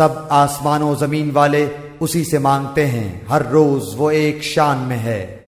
सब आसमानों ज़मीन वाले उसी से मांगते हैं। हर रोज वो एक शान में है।